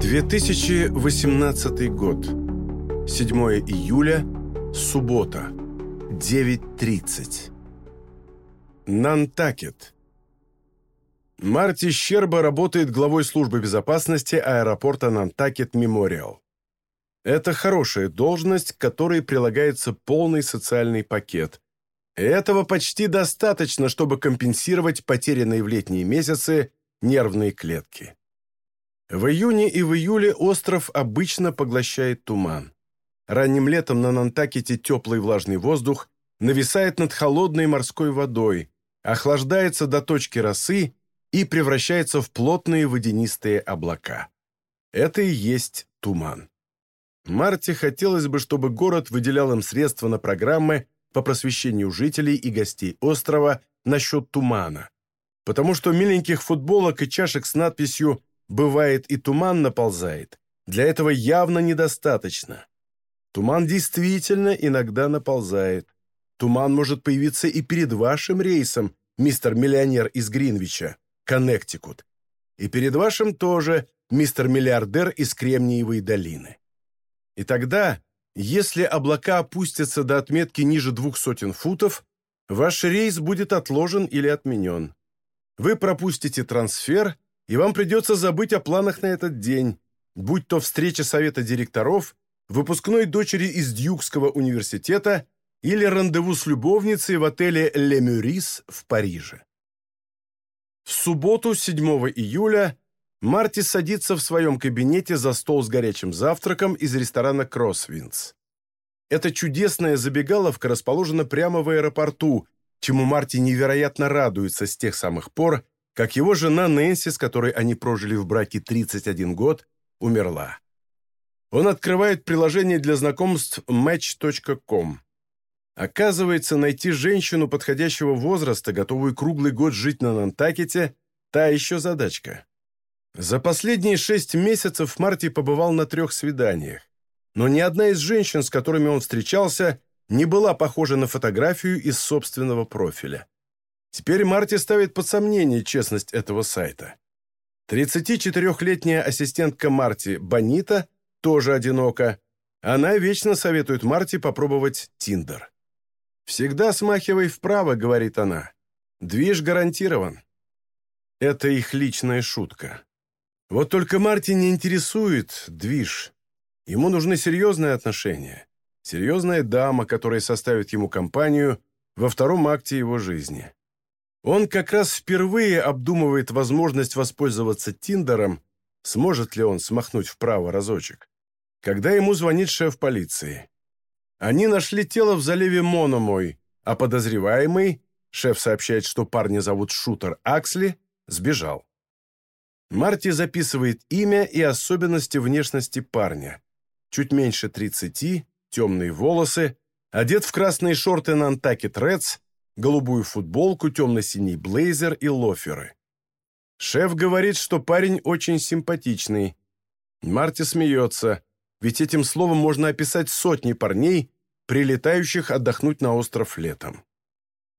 2018 год. 7 июля. Суббота. 9.30. Нантакет. Марти Щерба работает главой службы безопасности аэропорта Нантакет Мемориал. Это хорошая должность, к которой прилагается полный социальный пакет. Этого почти достаточно, чтобы компенсировать потерянные в летние месяцы нервные клетки. В июне и в июле остров обычно поглощает туман. Ранним летом на Нантакете теплый влажный воздух нависает над холодной морской водой, охлаждается до точки росы и превращается в плотные водянистые облака. Это и есть туман. Марте хотелось бы, чтобы город выделял им средства на программы по просвещению жителей и гостей острова насчет тумана, потому что миленьких футболок и чашек с надписью Бывает и туман наползает. Для этого явно недостаточно. Туман действительно иногда наползает. Туман может появиться и перед вашим рейсом, мистер миллионер из Гринвича, Коннектикут. И перед вашим тоже, мистер миллиардер из Кремниевой долины. И тогда, если облака опустятся до отметки ниже двух сотен футов, ваш рейс будет отложен или отменен. Вы пропустите трансфер и вам придется забыть о планах на этот день, будь то встреча совета директоров, выпускной дочери из Дьюкского университета или рандеву с любовницей в отеле «Ле Мюрис» в Париже. В субботу, 7 июля, Марти садится в своем кабинете за стол с горячим завтраком из ресторана «Кроссвиндс». Эта чудесная забегаловка расположена прямо в аэропорту, чему Марти невероятно радуется с тех самых пор, как его жена Нэнси, с которой они прожили в браке 31 год, умерла. Он открывает приложение для знакомств match.com. Оказывается, найти женщину подходящего возраста, готовую круглый год жить на Нантакете, та еще задачка. За последние шесть месяцев Марти побывал на трех свиданиях, но ни одна из женщин, с которыми он встречался, не была похожа на фотографию из собственного профиля. Теперь Марти ставит под сомнение честность этого сайта. 34-летняя ассистентка Марти, Бонита, тоже одинока. Она вечно советует Марти попробовать Тиндер. «Всегда смахивай вправо», — говорит она. «Движ гарантирован». Это их личная шутка. Вот только Марти не интересует движ. Ему нужны серьезные отношения. Серьезная дама, которая составит ему компанию во втором акте его жизни. Он как раз впервые обдумывает возможность воспользоваться Тиндером, сможет ли он смахнуть вправо разочек, когда ему звонит шеф полиции. Они нашли тело в заливе Мономой, а подозреваемый, шеф сообщает, что парня зовут Шутер Аксли, сбежал. Марти записывает имя и особенности внешности парня. Чуть меньше 30, темные волосы, одет в красные шорты Нантакет Редс, голубую футболку, темно-синий блейзер и лоферы. Шеф говорит, что парень очень симпатичный. Марти смеется, ведь этим словом можно описать сотни парней, прилетающих отдохнуть на остров летом.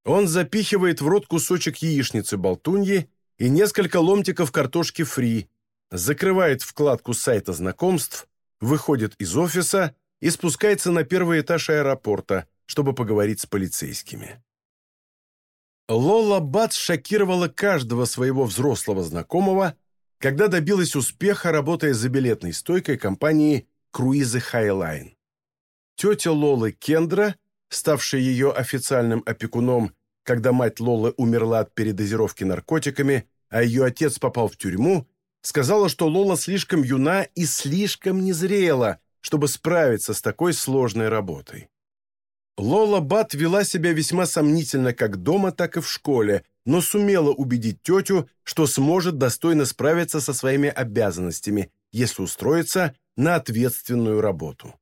Он запихивает в рот кусочек яичницы болтуньи и несколько ломтиков картошки фри, закрывает вкладку сайта знакомств, выходит из офиса и спускается на первый этаж аэропорта, чтобы поговорить с полицейскими. Лола Бат шокировала каждого своего взрослого знакомого, когда добилась успеха, работая за билетной стойкой компании «Круизы Хайлайн». Тетя Лолы Кендра, ставшая ее официальным опекуном, когда мать Лолы умерла от передозировки наркотиками, а ее отец попал в тюрьму, сказала, что Лола слишком юна и слишком незрела, чтобы справиться с такой сложной работой. Лола Бат вела себя весьма сомнительно как дома, так и в школе, но сумела убедить тетю, что сможет достойно справиться со своими обязанностями, если устроиться на ответственную работу.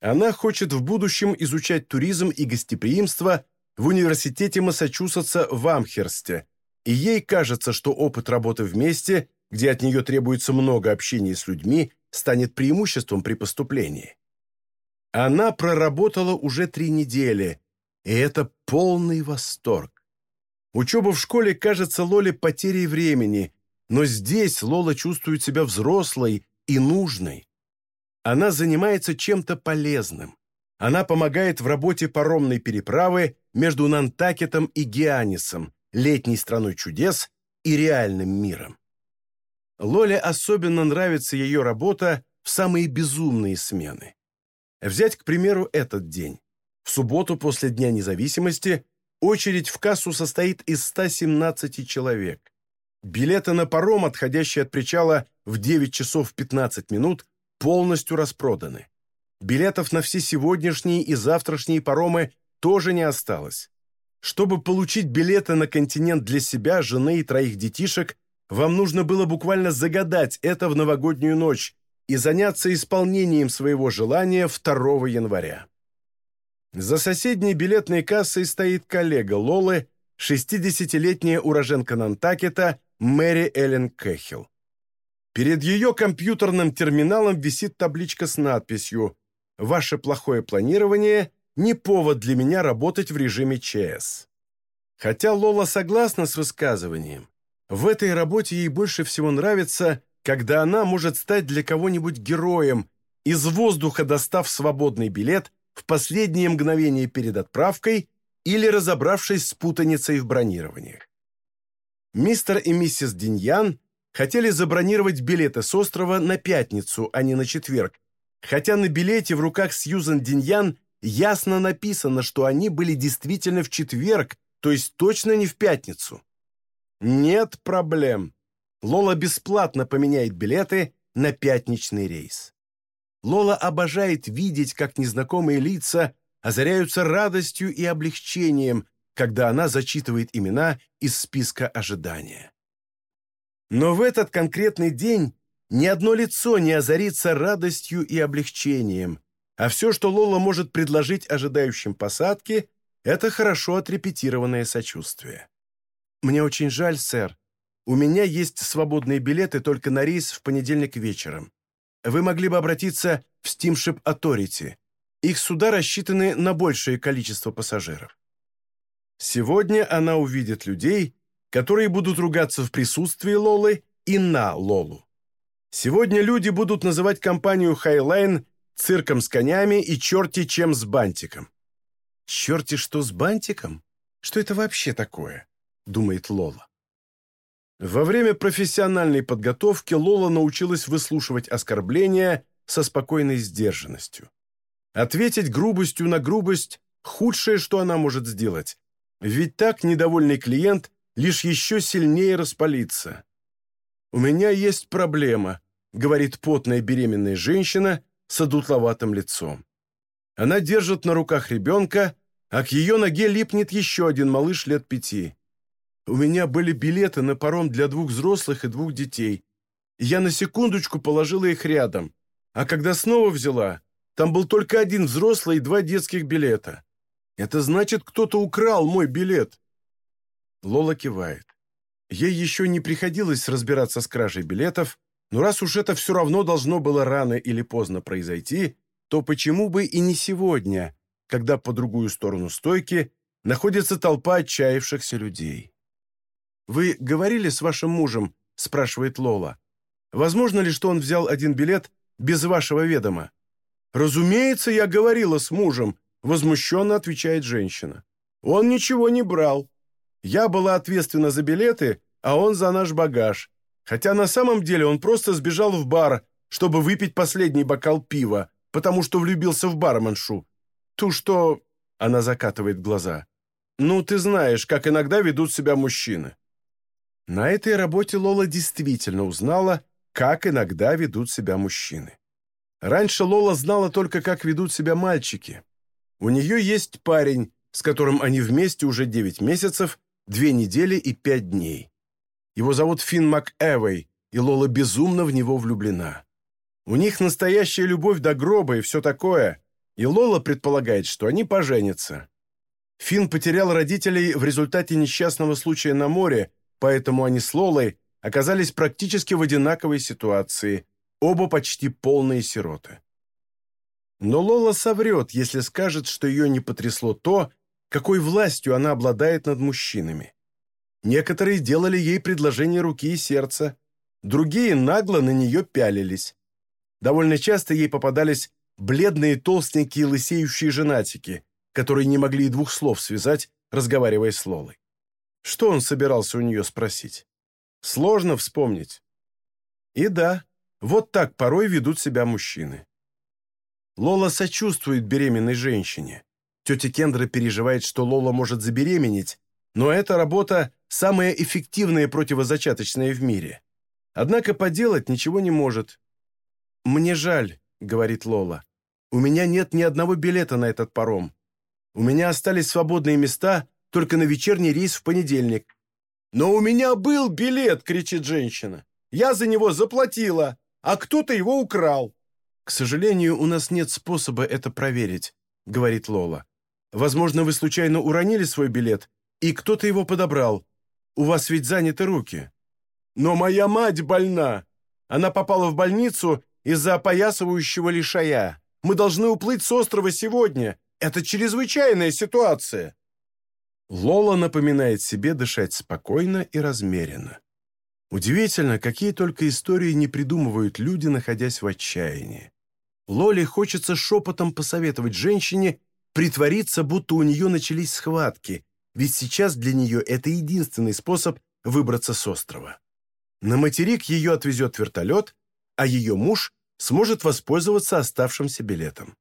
Она хочет в будущем изучать туризм и гостеприимство в университете Массачусетса в Амхерсте, и ей кажется, что опыт работы вместе, где от нее требуется много общения с людьми, станет преимуществом при поступлении. Она проработала уже три недели, и это полный восторг. Учеба в школе кажется Лоле потерей времени, но здесь Лола чувствует себя взрослой и нужной. Она занимается чем-то полезным. Она помогает в работе паромной переправы между Нантакетом и Гианисом, летней страной чудес и реальным миром. Лоле особенно нравится ее работа в самые безумные смены. Взять, к примеру, этот день. В субботу после Дня независимости очередь в кассу состоит из 117 человек. Билеты на паром, отходящие от причала в 9 часов 15 минут, полностью распроданы. Билетов на все сегодняшние и завтрашние паромы тоже не осталось. Чтобы получить билеты на континент для себя, жены и троих детишек, вам нужно было буквально загадать это в новогоднюю ночь и заняться исполнением своего желания 2 января. За соседней билетной кассой стоит коллега Лолы, 60-летняя уроженка Нантакета Мэри Эллен Кэхилл. Перед ее компьютерным терминалом висит табличка с надписью «Ваше плохое планирование – не повод для меня работать в режиме ЧС». Хотя Лола согласна с высказыванием, в этой работе ей больше всего нравится, когда она может стать для кого-нибудь героем, из воздуха достав свободный билет в последние мгновения перед отправкой или разобравшись с путаницей в бронированиях. Мистер и миссис Диньян хотели забронировать билеты с острова на пятницу, а не на четверг, хотя на билете в руках Сьюзан Диньян ясно написано, что они были действительно в четверг, то есть точно не в пятницу. Нет проблем. Лола бесплатно поменяет билеты на пятничный рейс. Лола обожает видеть, как незнакомые лица озаряются радостью и облегчением, когда она зачитывает имена из списка ожидания. Но в этот конкретный день ни одно лицо не озарится радостью и облегчением, а все, что Лола может предложить ожидающим посадки, это хорошо отрепетированное сочувствие. «Мне очень жаль, сэр. У меня есть свободные билеты только на рейс в понедельник вечером. Вы могли бы обратиться в Steamship Authority. Их суда рассчитаны на большее количество пассажиров». Сегодня она увидит людей, которые будут ругаться в присутствии Лолы и на Лолу. Сегодня люди будут называть компанию Highline цирком с конями и черти чем с бантиком. Черти что с бантиком? Что это вообще такое? Думает Лола. Во время профессиональной подготовки Лола научилась выслушивать оскорбления со спокойной сдержанностью. Ответить грубостью на грубость – худшее, что она может сделать. Ведь так недовольный клиент лишь еще сильнее распалится. «У меня есть проблема», — говорит потная беременная женщина с одутловатым лицом. Она держит на руках ребенка, а к ее ноге липнет еще один малыш лет пяти. У меня были билеты на паром для двух взрослых и двух детей. Я на секундочку положила их рядом, а когда снова взяла, там был только один взрослый и два детских билета. Это значит, кто-то украл мой билет. Лола кивает. Ей еще не приходилось разбираться с кражей билетов, но раз уж это все равно должно было рано или поздно произойти, то почему бы и не сегодня, когда по другую сторону стойки находится толпа отчаявшихся людей? «Вы говорили с вашим мужем?» – спрашивает Лола. «Возможно ли, что он взял один билет без вашего ведома?» «Разумеется, я говорила с мужем», – возмущенно отвечает женщина. «Он ничего не брал. Я была ответственна за билеты, а он за наш багаж. Хотя на самом деле он просто сбежал в бар, чтобы выпить последний бокал пива, потому что влюбился в барменшу. Ту, что...» Она закатывает глаза. «Ну, ты знаешь, как иногда ведут себя мужчины». На этой работе Лола действительно узнала, как иногда ведут себя мужчины. Раньше Лола знала только, как ведут себя мальчики. У нее есть парень, с которым они вместе уже 9 месяцев, две недели и пять дней. Его зовут Финн МакЭвей, и Лола безумно в него влюблена. У них настоящая любовь до гроба и все такое, и Лола предполагает, что они поженятся. Финн потерял родителей в результате несчастного случая на море, поэтому они с Лолой оказались практически в одинаковой ситуации, оба почти полные сироты. Но Лола соврет, если скажет, что ее не потрясло то, какой властью она обладает над мужчинами. Некоторые делали ей предложение руки и сердца, другие нагло на нее пялились. довольно часто ей попадались бледные толстенькие лысеющие женатики, которые не могли и двух слов связать, разговаривая с Лолой. Что он собирался у нее спросить? Сложно вспомнить. И да, вот так порой ведут себя мужчины. Лола сочувствует беременной женщине. Тетя Кендра переживает, что Лола может забеременеть, но эта работа самая эффективная противозачаточная в мире. Однако поделать ничего не может. «Мне жаль», — говорит Лола. «У меня нет ни одного билета на этот паром. У меня остались свободные места только на вечерний рейс в понедельник». «Но у меня был билет!» — кричит женщина. «Я за него заплатила, а кто-то его украл». «К сожалению, у нас нет способа это проверить», — говорит Лола. «Возможно, вы случайно уронили свой билет, и кто-то его подобрал. У вас ведь заняты руки». «Но моя мать больна. Она попала в больницу из-за опоясывающего лишая. Мы должны уплыть с острова сегодня. Это чрезвычайная ситуация». Лола напоминает себе дышать спокойно и размеренно. Удивительно, какие только истории не придумывают люди, находясь в отчаянии. Лоле хочется шепотом посоветовать женщине притвориться, будто у нее начались схватки, ведь сейчас для нее это единственный способ выбраться с острова. На материк ее отвезет вертолет, а ее муж сможет воспользоваться оставшимся билетом.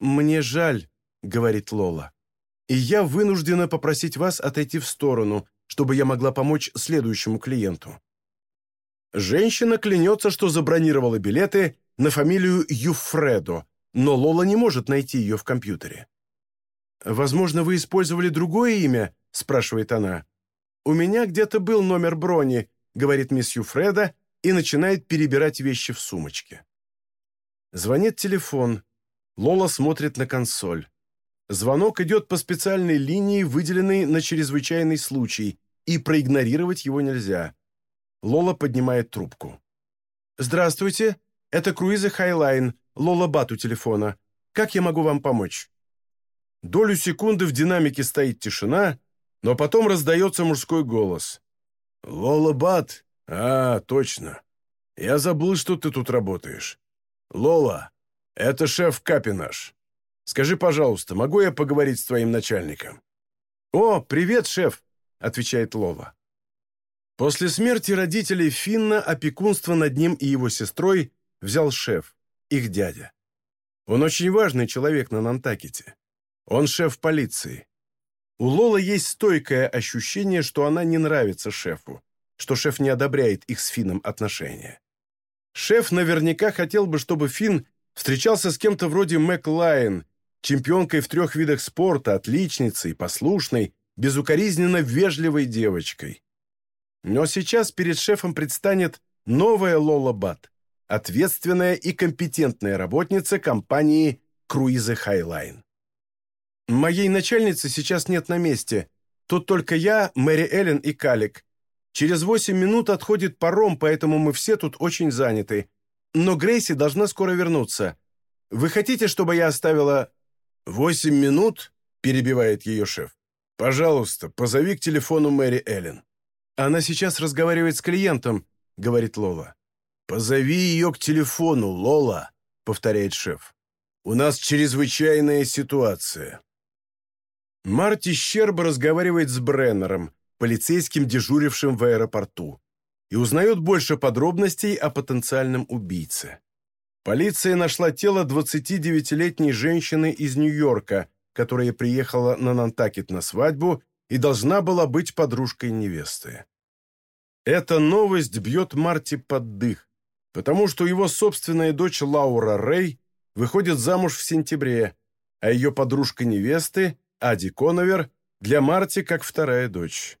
«Мне жаль», — говорит Лола, «и я вынуждена попросить вас отойти в сторону, чтобы я могла помочь следующему клиенту». Женщина клянется, что забронировала билеты на фамилию Юфредо, но Лола не может найти ее в компьютере. «Возможно, вы использовали другое имя?» – спрашивает она. «У меня где-то был номер брони», – говорит мисс Юфреда и начинает перебирать вещи в сумочке. Звонит телефон. Лола смотрит на консоль. Звонок идет по специальной линии, выделенной на чрезвычайный случай, и проигнорировать его нельзя. Лола поднимает трубку. «Здравствуйте, это круизы Хайлайн, Лола Бат у телефона. Как я могу вам помочь?» Долю секунды в динамике стоит тишина, но потом раздается мужской голос. «Лола Бат? А, точно. Я забыл, что ты тут работаешь. Лола, это шеф Капи наш. Скажи, пожалуйста, могу я поговорить с твоим начальником?» «О, привет, шеф!» — отвечает Лола. После смерти родителей Финна опекунство над ним и его сестрой взял шеф, их дядя. Он очень важный человек на Нантакете. Он шеф полиции. У Лолы есть стойкое ощущение, что она не нравится шефу, что шеф не одобряет их с Финном отношения. Шеф наверняка хотел бы, чтобы Финн встречался с кем-то вроде Мэк Лайн, чемпионкой в трех видах спорта, отличницей, послушной, безукоризненно вежливой девочкой. Но сейчас перед шефом предстанет новая Лола Бат, ответственная и компетентная работница компании «Круизы Хайлайн». «Моей начальницы сейчас нет на месте. Тут только я, Мэри Эллен и Калик. Через восемь минут отходит паром, поэтому мы все тут очень заняты. Но Грейси должна скоро вернуться. Вы хотите, чтобы я оставила...» «Восемь минут?» – перебивает ее шеф. «Пожалуйста, позови к телефону Мэри Эллен». «Она сейчас разговаривает с клиентом», – говорит Лола. «Позови ее к телефону, Лола», – повторяет шеф. «У нас чрезвычайная ситуация». Марти Щерба разговаривает с Бреннером, полицейским, дежурившим в аэропорту, и узнает больше подробностей о потенциальном убийце. Полиция нашла тело 29-летней женщины из Нью-Йорка, которая приехала на Нантакет на свадьбу и должна была быть подружкой невесты. Эта новость бьет Марти под дых, потому что его собственная дочь Лаура Рэй выходит замуж в сентябре, а ее подружка невесты Ади Коновер для Марти как вторая дочь.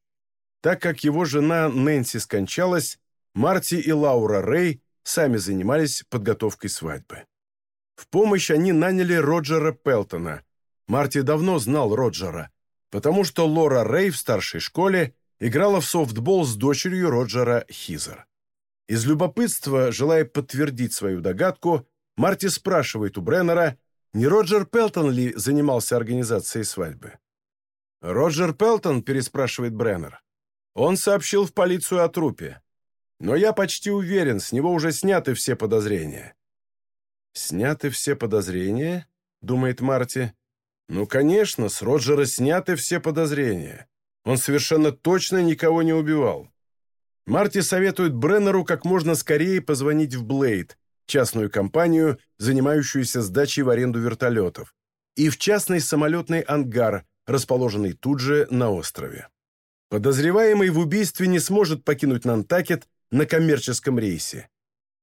Так как его жена Нэнси скончалась, Марти и Лаура Рэй сами занимались подготовкой свадьбы. В помощь они наняли Роджера Пелтона. Марти давно знал Роджера, потому что Лора Рэй в старшей школе играла в софтбол с дочерью Роджера Хизер. Из любопытства, желая подтвердить свою догадку, Марти спрашивает у Бреннера, не Роджер Пелтон ли занимался организацией свадьбы? «Роджер Пелтон?» – переспрашивает Бреннер. Он сообщил в полицию о трупе. Но я почти уверен, с него уже сняты все подозрения. «Сняты все подозрения?» — думает Марти. «Ну, конечно, с Роджера сняты все подозрения. Он совершенно точно никого не убивал. Марти советует Бреннеру как можно скорее позвонить в Блейд, частную компанию, занимающуюся сдачей в аренду вертолетов, и в частный самолетный ангар, расположенный тут же на острове. Подозреваемый в убийстве не сможет покинуть Нантакет на коммерческом рейсе.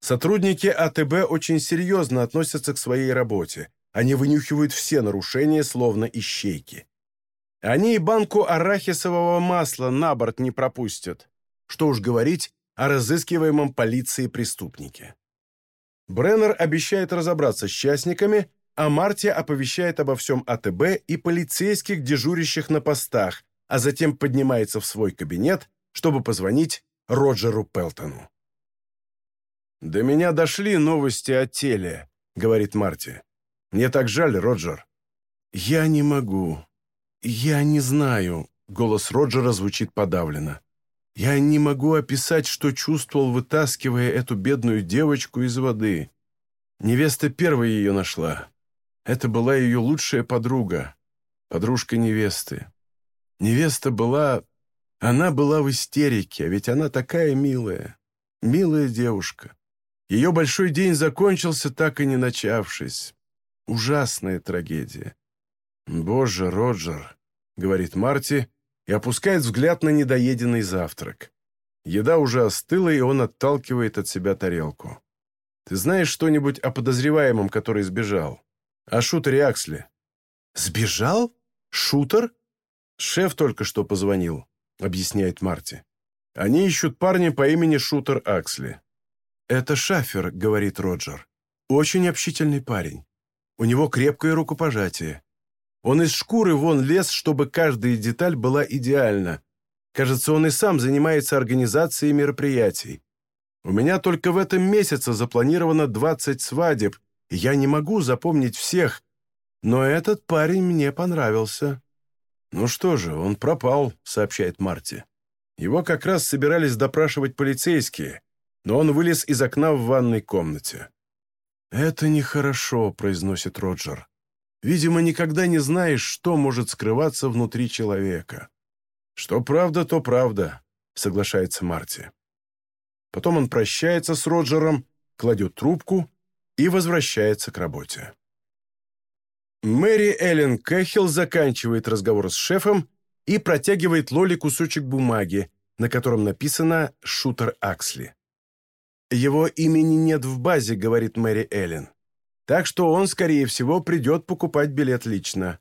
Сотрудники АТБ очень серьезно относятся к своей работе. Они вынюхивают все нарушения, словно ищейки. Они и банку арахисового масла на борт не пропустят. Что уж говорить о разыскиваемом полицией преступнике. Бреннер обещает разобраться с частниками, а Марти оповещает обо всем АТБ и полицейских, дежурящих на постах, а затем поднимается в свой кабинет, чтобы позвонить Роджеру Пелтону. «До меня дошли новости о теле», — говорит Марти. «Мне так жаль, Роджер». «Я не могу. Я не знаю», — голос Роджера звучит подавленно. Я не могу описать, что чувствовал, вытаскивая эту бедную девочку из воды. Невеста первая ее нашла. Это была ее лучшая подруга, подружка невесты. Невеста была... Она была в истерике, ведь она такая милая, милая девушка. Ее большой день закончился, так и не начавшись. Ужасная трагедия. «Боже, Роджер», — говорит Марти, — и опускает взгляд на недоеденный завтрак. Еда уже остыла, и он отталкивает от себя тарелку. «Ты знаешь что-нибудь о подозреваемом, который сбежал? О шутере Аксли?» «Сбежал? Шутер?» «Шеф только что позвонил», — объясняет Марти. «Они ищут парня по имени Шутер Аксли». «Это Шафер», — говорит Роджер. «Очень общительный парень. У него крепкое рукопожатие. Он из шкуры вон лез, чтобы каждая деталь была идеальна. Кажется, он и сам занимается организацией мероприятий. У меня только в этом месяце запланировано 20 свадеб, и я не могу запомнить всех. Но этот парень мне понравился. «Ну что же, он пропал», — сообщает Марти. Его как раз собирались допрашивать полицейские, но он вылез из окна в ванной комнате. «Это нехорошо», — произносит Роджер. Видимо, никогда не знаешь, что может скрываться внутри человека. Что правда, то правда, соглашается Марти. Потом он прощается с Роджером, кладет трубку и возвращается к работе. Мэри Эллен Кэхилл заканчивает разговор с шефом и протягивает Лоли кусочек бумаги, на котором написано «Шутер Аксли». «Его имени нет в базе», — говорит Мэри Эллен. Так что он, скорее всего, придет покупать билет лично.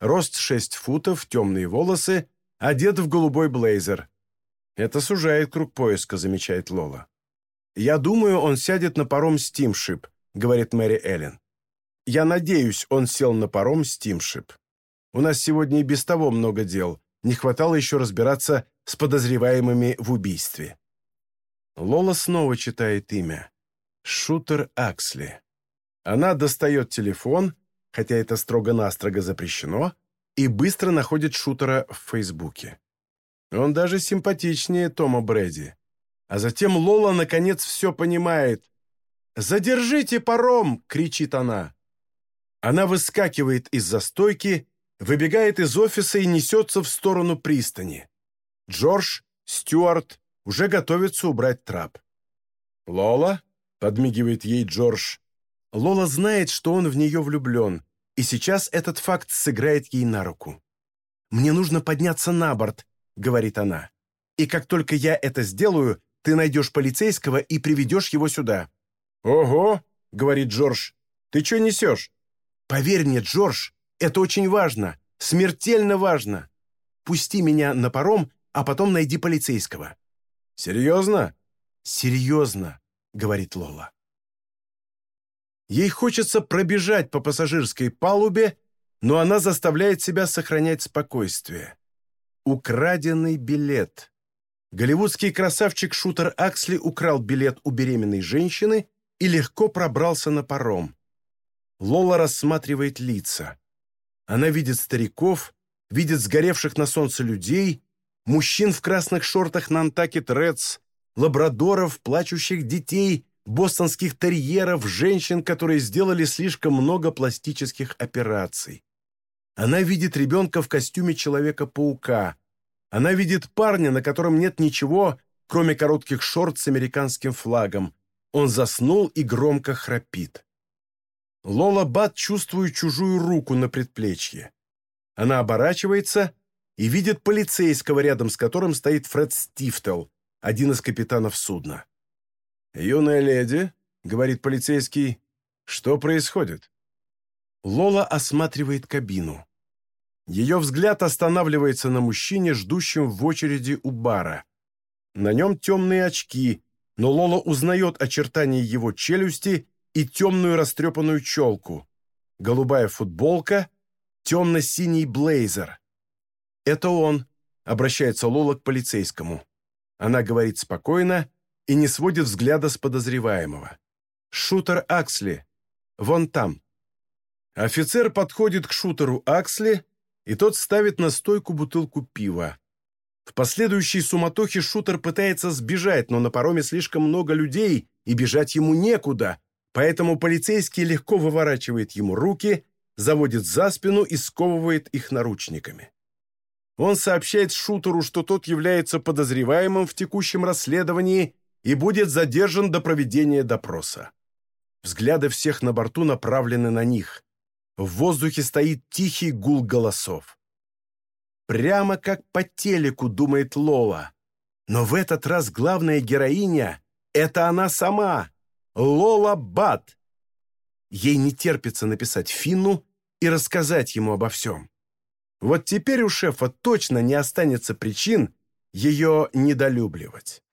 Рост 6 футов, темные волосы, одет в голубой блейзер. Это сужает круг поиска, замечает Лола. «Я думаю, он сядет на паром «Стимшип», — говорит Мэри Эллен. «Я надеюсь, он сел на паром «Стимшип». У нас сегодня и без того много дел. Не хватало еще разбираться с подозреваемыми в убийстве». Лола снова читает имя. Шутер Аксли. Она достает телефон, хотя это строго-настрого запрещено, и быстро находит шутера в Фейсбуке. Он даже симпатичнее Тома Брэди. А затем Лола наконец все понимает. «Задержите паром!» — кричит она. Она выскакивает из-за стойки, выбегает из офиса и несется в сторону пристани. Джордж, Стюарт уже готовятся убрать трап. «Лола?» — подмигивает ей Джордж. Лола знает, что он в нее влюблен, и сейчас этот факт сыграет ей на руку. «Мне нужно подняться на борт», — говорит она. «И как только я это сделаю, ты найдешь полицейского и приведешь его сюда». «Ого!» — говорит Джордж. «Ты что несешь?» «Поверь мне, Джордж, это очень важно, смертельно важно. Пусти меня на паром, а потом найди полицейского». «Серьезно?» «Серьезно», — говорит Лола. Ей хочется пробежать по пассажирской палубе, но она заставляет себя сохранять спокойствие. Украденный билет. Голливудский красавчик-шутер Аксли украл билет у беременной женщины и легко пробрался на паром. Лола рассматривает лица. Она видит стариков, видит сгоревших на солнце людей, мужчин в красных шортах Нантакет Редс, лабрадоров, плачущих детей, бостонских терьеров, женщин, которые сделали слишком много пластических операций. Она видит ребенка в костюме Человека-паука. Она видит парня, на котором нет ничего, кроме коротких шорт с американским флагом. Он заснул и громко храпит. Лола Бат чувствует чужую руку на предплечье. Она оборачивается и видит полицейского, рядом с которым стоит Фред Стифтел, один из капитанов судна. «Юная леди», — говорит полицейский, — «что происходит?» Лола осматривает кабину. Ее взгляд останавливается на мужчине, ждущем в очереди у бара. На нем темные очки, но Лола узнает очертания его челюсти и темную растрепанную челку, голубая футболка, темно-синий блейзер. «Это он», — обращается Лола к полицейскому. Она говорит спокойно и не сводит взгляда с подозреваемого. «Шутер Аксли. Вон там». Офицер подходит к шутеру Аксли, и тот ставит на стойку бутылку пива. В последующей суматохе шутер пытается сбежать, но на пароме слишком много людей, и бежать ему некуда, поэтому полицейский легко выворачивает ему руки, заводит за спину и сковывает их наручниками. Он сообщает шутеру, что тот является подозреваемым в текущем расследовании и будет задержан до проведения допроса. Взгляды всех на борту направлены на них. В воздухе стоит тихий гул голосов. Прямо как по телеку, думает Лола. Но в этот раз главная героиня — это она сама, Лола Бат. Ей не терпится написать Финну и рассказать ему обо всем. Вот теперь у шефа точно не останется причин ее недолюбливать.